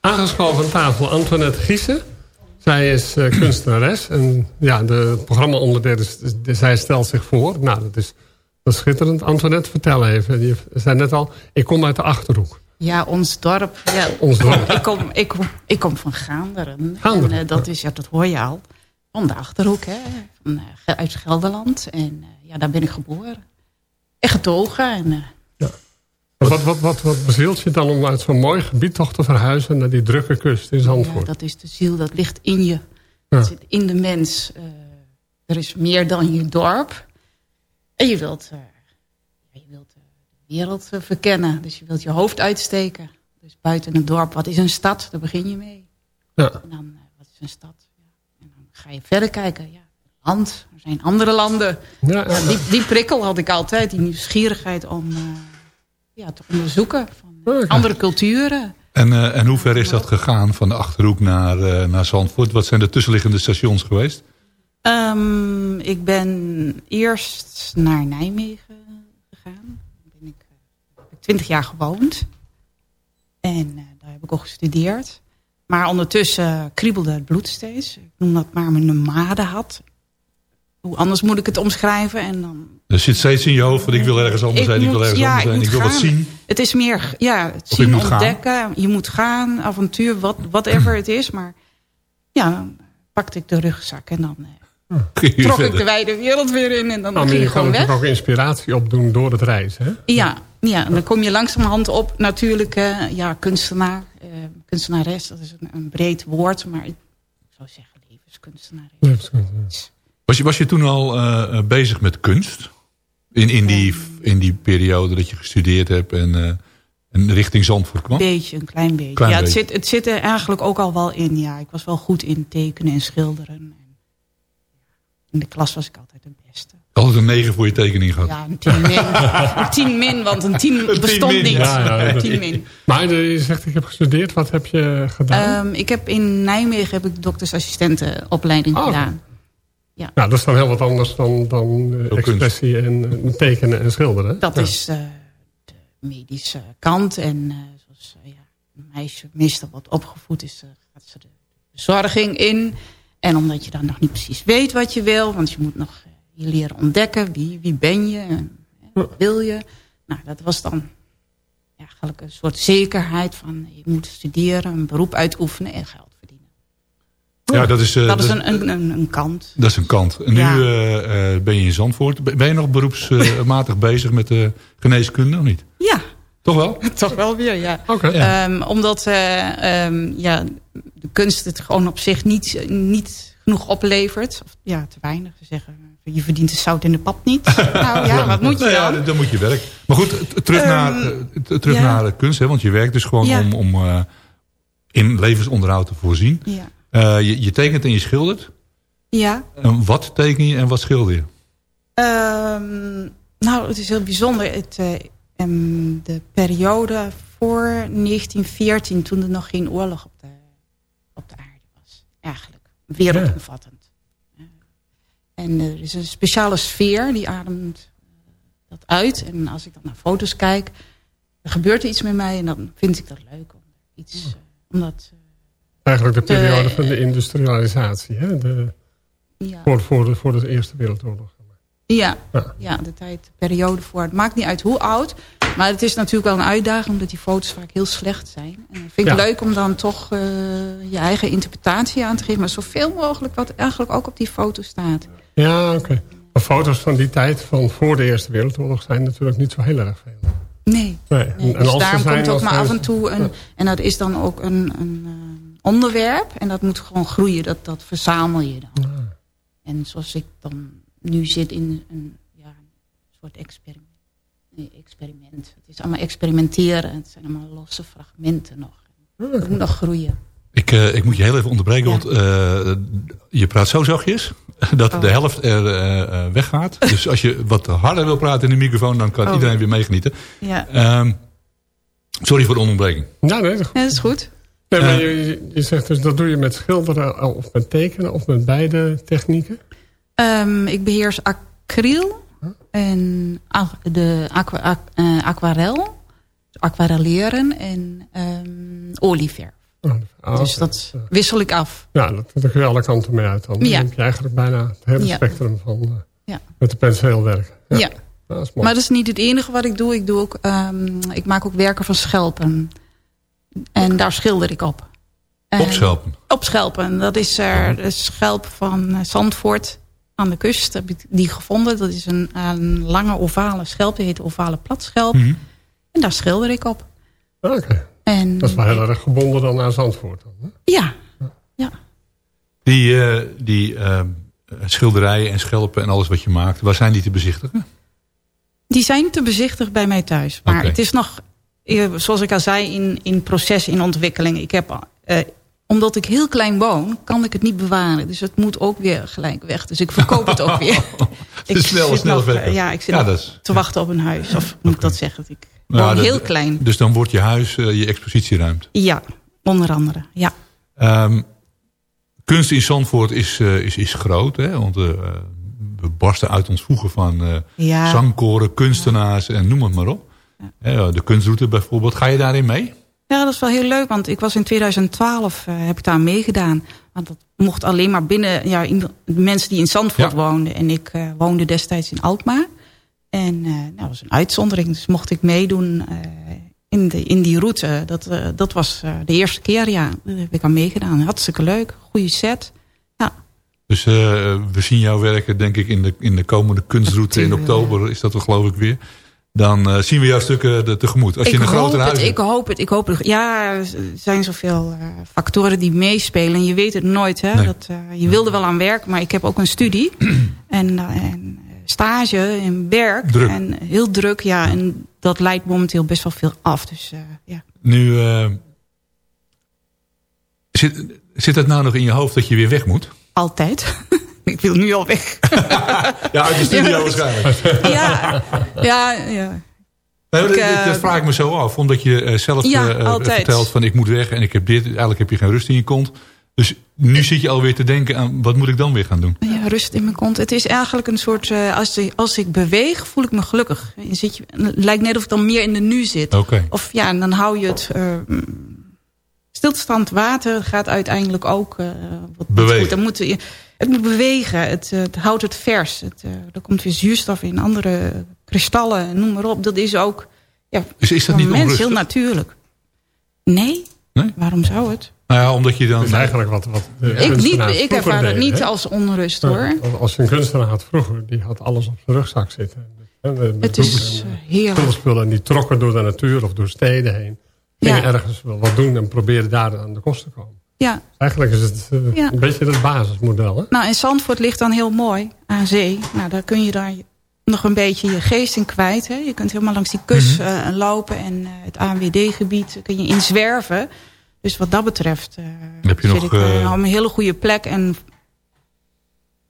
aangeschoven aan tafel Antoinette Giessen. Zij is eh, kunstenares. En ja, de programma-onderdeel is, is- zij stelt zich voor. Nou, dat is, dat is schitterend. Antoinette, vertel even. Je zei net al, ik kom uit de Achterhoek. Ja, ons dorp. Ja. Ons dorp. Ik, kom, ik, kom, ik kom van Gaanderen. Gaanderen, En, eh, dat is, ja, dat hoor je al. Van de Achterhoek, hè. Van, eh, uit Gelderland. En ja, daar ben ik geboren. En getogen. En, Wat, wat, wat, wat bezielt je dan om uit zo'n mooi gebied toch te verhuizen... naar die drukke kust in ja, Zandvoort? dat is de ziel, dat ligt in je. Ja. Dat zit in de mens. Eh, er is meer dan je dorp. En je wilt, eh, ja, je wilt eh, de wereld verkennen. Dus je wilt je hoofd uitsteken. Dus buiten het dorp, wat is een stad? Daar begin je mee. Ja. En dan, wat is een stad? Ja. En dan ga je verder kijken. Ja, land, er zijn andere landen. Ja, Ja, die, die prikkel had ik altijd, die nieuwsgierigheid om ja, te onderzoeken van andere culturen. En, eh, en hoe ver is dat gegaan van de Achterhoek naar, eh, naar Zandvoort? Wat zijn de tussenliggende stations geweest? Ehm, ik ben eerst naar Nijmegen gegaan. Daar ben ik, eh, heb ik twintig jaar gewoond. En eh, daar heb ik ook gestudeerd. Maar ondertussen kriebelde het bloed steeds. Ik noem dat maar mijn nomade had. Hoe anders moet ik het omschrijven? En dan Er zit steeds in je hoofd van ik wil ergens anders zijn, ik wil ergens ja, anders zijn, ik wil wat zien. Het is meer ja, het zien, moet gaan. ontdekken. Je moet gaan, avontuur, wat, whatever het is. Maar ja, dan pakte ik de rugzak en dan eh, je trok ik de wijde wereld weer in. En dan Nou, maar ging je gewoon weg. natuurlijk ook inspiratie opdoen door het reizen. Hè? Ja, ja, en dan kom je langzamerhand op natuurlijk. eh, ja, kunstenaar, eh, kunstenares, dat is een, een breed woord. Maar ik zou zeggen levenskunstenares. Was je, was je toen al eh, eh, bezig met kunst? In, in, die, in die periode dat je gestudeerd hebt en, eh, en richting Zandvoort kwam? Een beetje, een klein beetje. Klein ja, het zit, het zit er eigenlijk ook al wel in. Ja, ik was wel goed in tekenen en schilderen. En in de klas was ik altijd de beste. Altijd een negen voor je tekening gehad. Ja, een tien min. een tien min, want een tien tien bestond min, niet. Ja, ja, tien min. Maar je zegt, ik heb gestudeerd. Wat heb je gedaan? Ehm, ik heb in Nijmegen heb ik doktersassistentenopleiding Oh. gedaan. Ja. Nou, dat is dan heel wat anders dan, dan eh, expressie en eh, tekenen en schilderen. Dat Ja. is eh, de medische kant. En eh, zoals ja, een meisje meestal wat opgevoed is, eh, gaat ze de verzorging in. En omdat je dan nog niet precies weet wat je wil, want je moet nog je leren ontdekken. Wie, wie ben je? En, wat wil je? Nou, dat was dan ja, eigenlijk een soort zekerheid van je moet studeren, een beroep uitoefenen en geld. Ja, dat is, eh, dat is dat- een, een, een, een kant. Dat is een kant. En nu Ja. eh, eh, ben je in Zandvoort. Ben je nog beroepsmatig bezig met de geneeskunde of niet? Ja. Toch wel? Toch wel weer, ja. Ja. Ehm, omdat eh, ehm, ja, de kunst het gewoon op zich niet, niet genoeg oplevert. Of, ja, te weinig. Ze zeggen, je verdient de zout in de pap niet. nou ja, wat moet je Nou ja, dan? dan? dan moet je werken. Maar goed, terug, Ehm, naar, terug ja. naar de kunst. Hè, want je werkt dus gewoon Ja. om, om in levensonderhoud te voorzien. Ja. Eh, je, je tekent en je schildert. Ja. En wat teken je en wat schilder je? Ehm, nou, het is heel bijzonder. Het, eh, de periode voor 1914, toen er nog geen oorlog op de, op de aarde was. Eigenlijk, wereldomvattend. Ja. En er is een speciale sfeer, die ademt eh, dat uit. En als ik dan naar foto's kijk, dan gebeurt er iets met mij. En dan vind ik dat leuk. Om, iets, eh, om dat, Eigenlijk de periode van de industrialisatie. Hè? De, Ja. voor, voor, de, voor de Eerste Wereldoorlog. Ja, Ja. ja, de tijd, de periode voor. Het maakt niet uit hoe oud. Maar het is natuurlijk wel een uitdaging. Omdat die foto's vaak heel slecht zijn. En ik vind ik Ja. leuk om dan toch eh, je eigen interpretatie aan te geven. Maar zoveel mogelijk wat eigenlijk ook op die foto staat. Ja, oké. Maar foto's van die tijd, van voor de Eerste Wereldoorlog, zijn natuurlijk niet zo heel erg veel. Nee. Nee. Nee, En dus daarom komt ook maar af en toe een... En dat is dan ook een, een eh, onderwerp. En dat moet gewoon groeien. Dat, dat verzamel je dan. En zoals ik dan nu zit in een, ja, een soort experiment. Nee, experiment. Het is allemaal experimenteren. Het zijn allemaal losse fragmenten nog. Het moet nog groeien. Ik, eh, ik moet je heel even onderbreken, want eh, je praat zo zachtjes dat Oh. de helft er eh, eh, weggaat. Dus als je wat harder wil praten in de microfoon, dan kan Oh. iedereen weer meegenieten. Ja. Ehm, sorry voor de onderbreking. Ja, nee, dat is goed. Nee, maar je, zegt dus dat doe je met schilderen of met tekenen of met beide technieken? Ehm, ik beheers acryl en de aqua, aqu- eh, aquarel. Aquarelleren en ehm, olieverf. Ah, dus dat wissel ik af. Ja, dat, daar kun je alle kanten mee uit dan. Dan Ja. heb je eigenlijk bijna het hele Ja. spectrum van eh, Ja. met de penseel werken. Ja. Ja, dat is mooi. Maar dat is niet het enige wat ik doe. Ik, doe ook, ehm, ik maak ook werken van schelpen. En daar schilder ik op. En- Op schelpen? Op schelpen. Dat is er de schelp van eh, Zandvoort aan de kust. Heb ik die gevonden. Dat is een, een lange ovale schelp. Die heet ovale platschelp. Mhm. En daar schilder ik op. Oké. En, Dat is wel heel erg gebonden dan aan Zandvoort. Dan, hè? Ja. Die, eh, die eh, schilderijen en schelpen en alles wat je maakt, waar zijn die te bezichtigen? Die zijn te bezichtigen bij mij thuis. Maar het is nog, zoals ik al zei, in, in proces, in ontwikkeling. Ik heb, eh, omdat ik heel klein woon, kan ik het niet bewaren. Dus het moet ook weer gelijk weg. Dus ik verkoop het ook weer. ik snel, zit snel nog, weg. eh, Ja, ik zit Ja, nog dat is- te wachten op een huis. Of moet ik dat zeggen? Ik woon Nou, dat- heel klein. Dus dan wordt je huis eh, je expositieruimte. Ja, onder andere. Ja. Ehm, kunst in Zandvoort is, eh, is, is groot. Hè? Want eh, we barsten uit ons voegen van eh, Ja. zangkoren, kunstenaars en noem het maar op. De kunstroute bijvoorbeeld. Ga je daarin mee? Ja, dat is wel heel leuk, want ik was in 2012, eh, heb ik daar meegedaan. Want dat mocht alleen maar binnen ja, mensen die in Zandvoort woonden. En ik eh, woonde destijds in Alkmaar. En eh nou, dat was een uitzondering, dus mocht ik meedoen in, de, in die route. Dat, dat was de eerste keer, ja. Daar heb ik aan meegedaan. Hartstikke leuk, goede set. Dus eh, we zien jouw werken denk ik in de, in de komende kunstroute in oktober. Is dat wel geloof ik weer. Dan eh, zien we jouw stukken de, tegemoet. Als je ik in een groter hoop huis ik hoop het, ik hoop het. Ja, er zijn zoveel eh, factoren die meespelen. En je weet het nooit. Hè? Nee. Dat, eh, je wilde wel aan werk, maar ik heb ook een studie. en, eh, en stage en werk. Druk. En heel druk, ja. En dat leidt momenteel best wel veel af. Dus eh, ja. Nu, eh, zit, zit het nou nog in je hoofd dat je weer weg moet? Altijd. ik wil nu al weg. Ja, uit de studio Ja. waarschijnlijk. ja, ja, ja. Nee, Ik, dat, dat eh, vraag ik me zo af. Omdat je eh, zelf Ja, eh, vertelt van ik moet weg en ik heb dit. Eigenlijk heb je geen rust in je kont. Dus nu zit je alweer te denken aan wat moet ik dan weer gaan doen? Ja, rust in mijn kont. Het is eigenlijk een soort... eh, als, ik, als ik beweeg, voel ik me gelukkig. Je zit je, het lijkt net of ik dan meer in de nu zit. Oké. Of ja, en dan hou je het... eh, stilstand water gaat uiteindelijk ook... eh, wat, wat Bewegen. goed. Dan moet je, het moet bewegen. Het, eh, het houdt het vers. Het, eh, er komt weer zuurstof in. Andere kristallen, noem maar op. Dat is ook... Ja, Is- is dat voor niet een mens onrustig? heel natuurlijk. Nee? Nee? Waarom zou het? Nou ja, omdat je dan... Eigenlijk wat, wat Ik, niet, ik ervaar het niet als onrust hoor. Ja, Als je een kunstenaar had vroeger, die had alles op zijn rugzak zitten. Met Het is en, eh, heerlijk. Spullenspullen en die trokken door de natuur of door steden heen. Gingen Ja. ergens wat doen en probeerden daar aan de kost te komen. Ja. Eigenlijk is het eh, Ja. een beetje het basismodel. Hè? Nou, en Zandvoort ligt dan heel mooi aan zee. Nou, daar kun je daar nog een beetje je geest in kwijt. Hè? Je kunt helemaal langs die kust Mhm. eh, lopen en eh, het ANWD-gebied kun je inzwerven. Dus wat dat betreft eh, Heb je zit nog, ik op een hele goede plek. En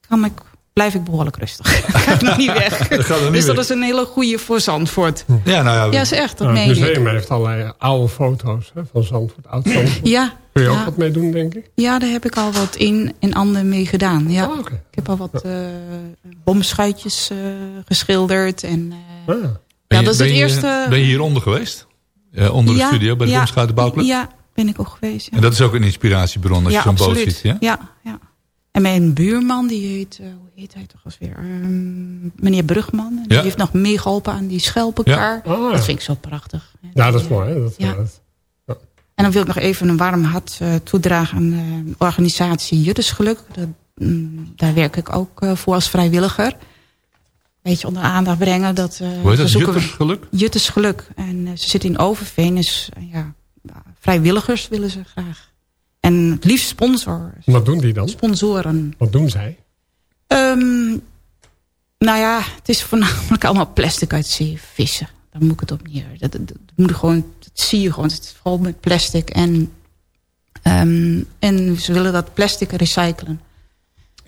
kan ik blijf ik behoorlijk rustig. Ga ik nog niet weg. Dat gaat nog niet dus dat weg. is een hele goede voor Zandvoort. Ja, nou ja. Ja, is echt, dat Nou, het museum heeft allerlei oude foto's hè, van Zandvoort, oud Zandvoort. Ja, Kun je ook wat mee doen, denk ik? Ja, daar heb ik al wat in en ander mee gedaan. Ja. Oh, Ik heb al wat eh bomschuitjes eh, geschilderd. En, eh, Ben ja, je- dat is het je- eerste... Ben je hieronder geweest? Eh, onder de studio, bij de ja, Bomschuitenbouwclub? Ja, ben ik ook geweest. Ja. En dat is ook een inspiratiebron als ja, je zo'n boot ziet, ja? Ja, ja. En mijn buurman, die heet, eh, hoe heet hij toch eens weer? Ehm, meneer Brugman. Die Ja. heeft nog meegeholpen aan die schelpenkar. Ja. Oh, ja. Dat vind ik zo prachtig. Ja, dat is mooi. Hè? Dat, Ja. dat- En dan wil ik nog even een warm hart eh, toedragen aan de organisatie Juttesgeluk. Dat, mm, daar werk ik ook eh, voor als vrijwilliger. Een beetje onder aandacht brengen. Dat, eh, Hoe heet dat? Juttersgeluk? Juttersgeluk. En eh, ze zitten in Overveen. Dus eh, ja, vrijwilligers willen ze graag. En het liefst sponsors. Wat doen die dan? Sponsoren. Wat doen zij? Ehm, nou ja, het is voornamelijk allemaal plastic uit zee vissen. Daar moet ik het op neer. Dat, dat, dat moet je gewoon, dat zie je gewoon. Het is vol met plastic. En, ehm, en ze willen dat plastic recyclen.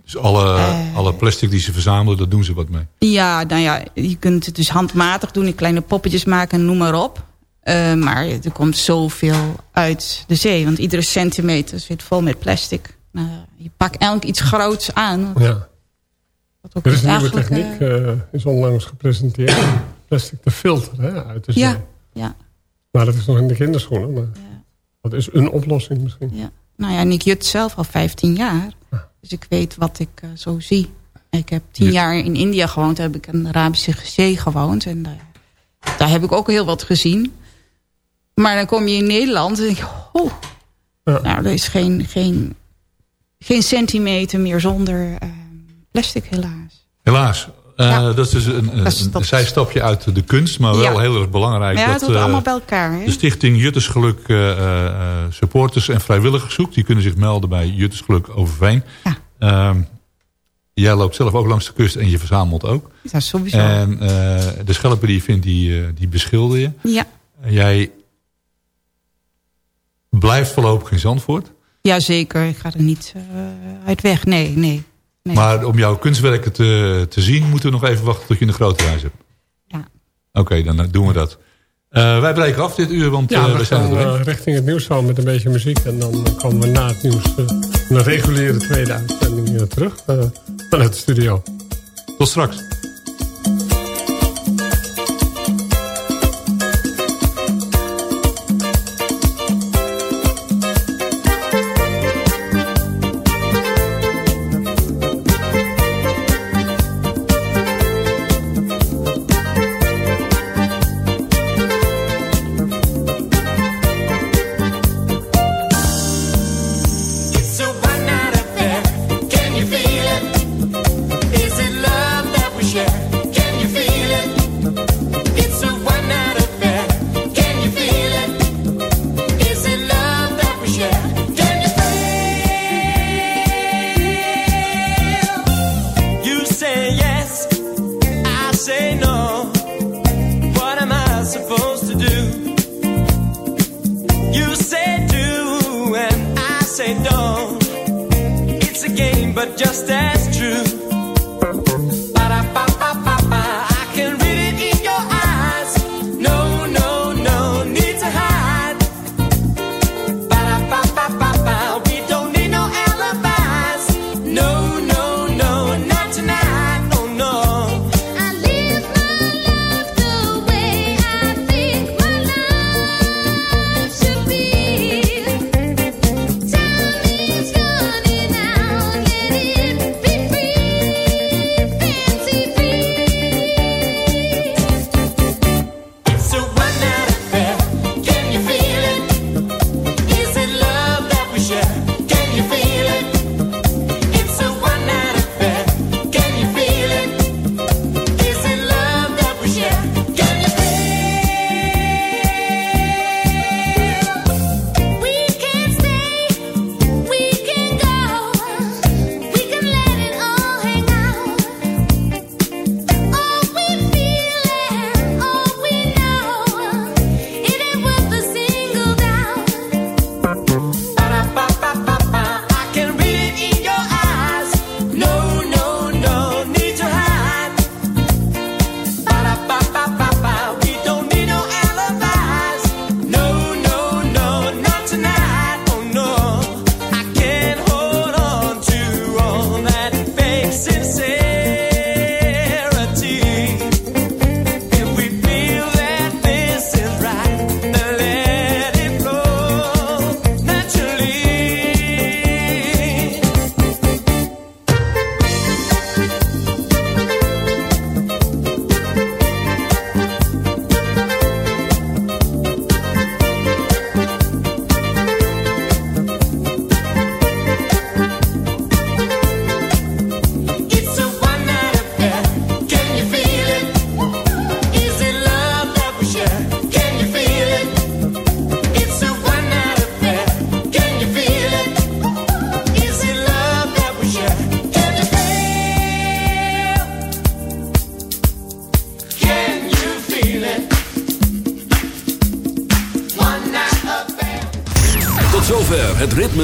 Dus alle, Eh. alle plastic die ze verzamelen, daar doen ze wat mee. Ja, nou ja, je kunt het dus handmatig doen. in Kleine poppetjes maken, noem maar op. Eh, maar er komt zoveel uit de zee. Want iedere centimeter zit vol met plastic. Nou, je pakt elk iets groots aan. Ja. Wat ook Er is een nieuwe techniek, eh, eh, is onlangs gepresenteerd. om Plastic te filteren hè, uit de zee. ja, ja. Maar dat is nog in de kinderschoenen. Maar dat is een oplossing misschien. Ja. Nou ja, en ik jut zelf al 15 jaar. Dus ik weet wat ik zo zie. Ik heb 10 jaar in India gewoond. Daar heb ik aan de Arabische Zee gewoond. En daar heb ik ook heel wat gezien. Maar dan kom je in Nederland en denk je... Oh, nou, er is geen, geen, geen centimeter meer zonder eh, plastic helaas. Helaas. Eh, Dat is dus een, Dat is- dat- een zijstapje uit de kunst, maar wel Ja. heel erg belangrijk. Ja, dat, hoort eh, allemaal bij elkaar. Hè? De stichting Juttersgeluk eh, supporters en vrijwilligers zoekt. Die kunnen zich melden bij Juttersgeluk Overveen. Ehm, jij loopt zelf ook langs de kust en je verzamelt ook. Ja, sowieso. En de schelpen die je vindt, die, die beschilder je. Ja. Jij blijft voorlopig in Zandvoort. Jazeker, ik ga er niet eh, uit weg. Nee, nee. nee. Maar om jouw kunstwerken te, te zien, moeten we nog even wachten tot je in de grote huis hebt. Ja. Oké, dan doen we dat. Eh, wij breken af dit uur, want Ja, eh, we zijn er doorheen. eh, richting het nieuws zo met een beetje muziek. En dan komen we na het nieuws eh, een reguliere tweede uitzending terug vanuit de studio. Tot straks.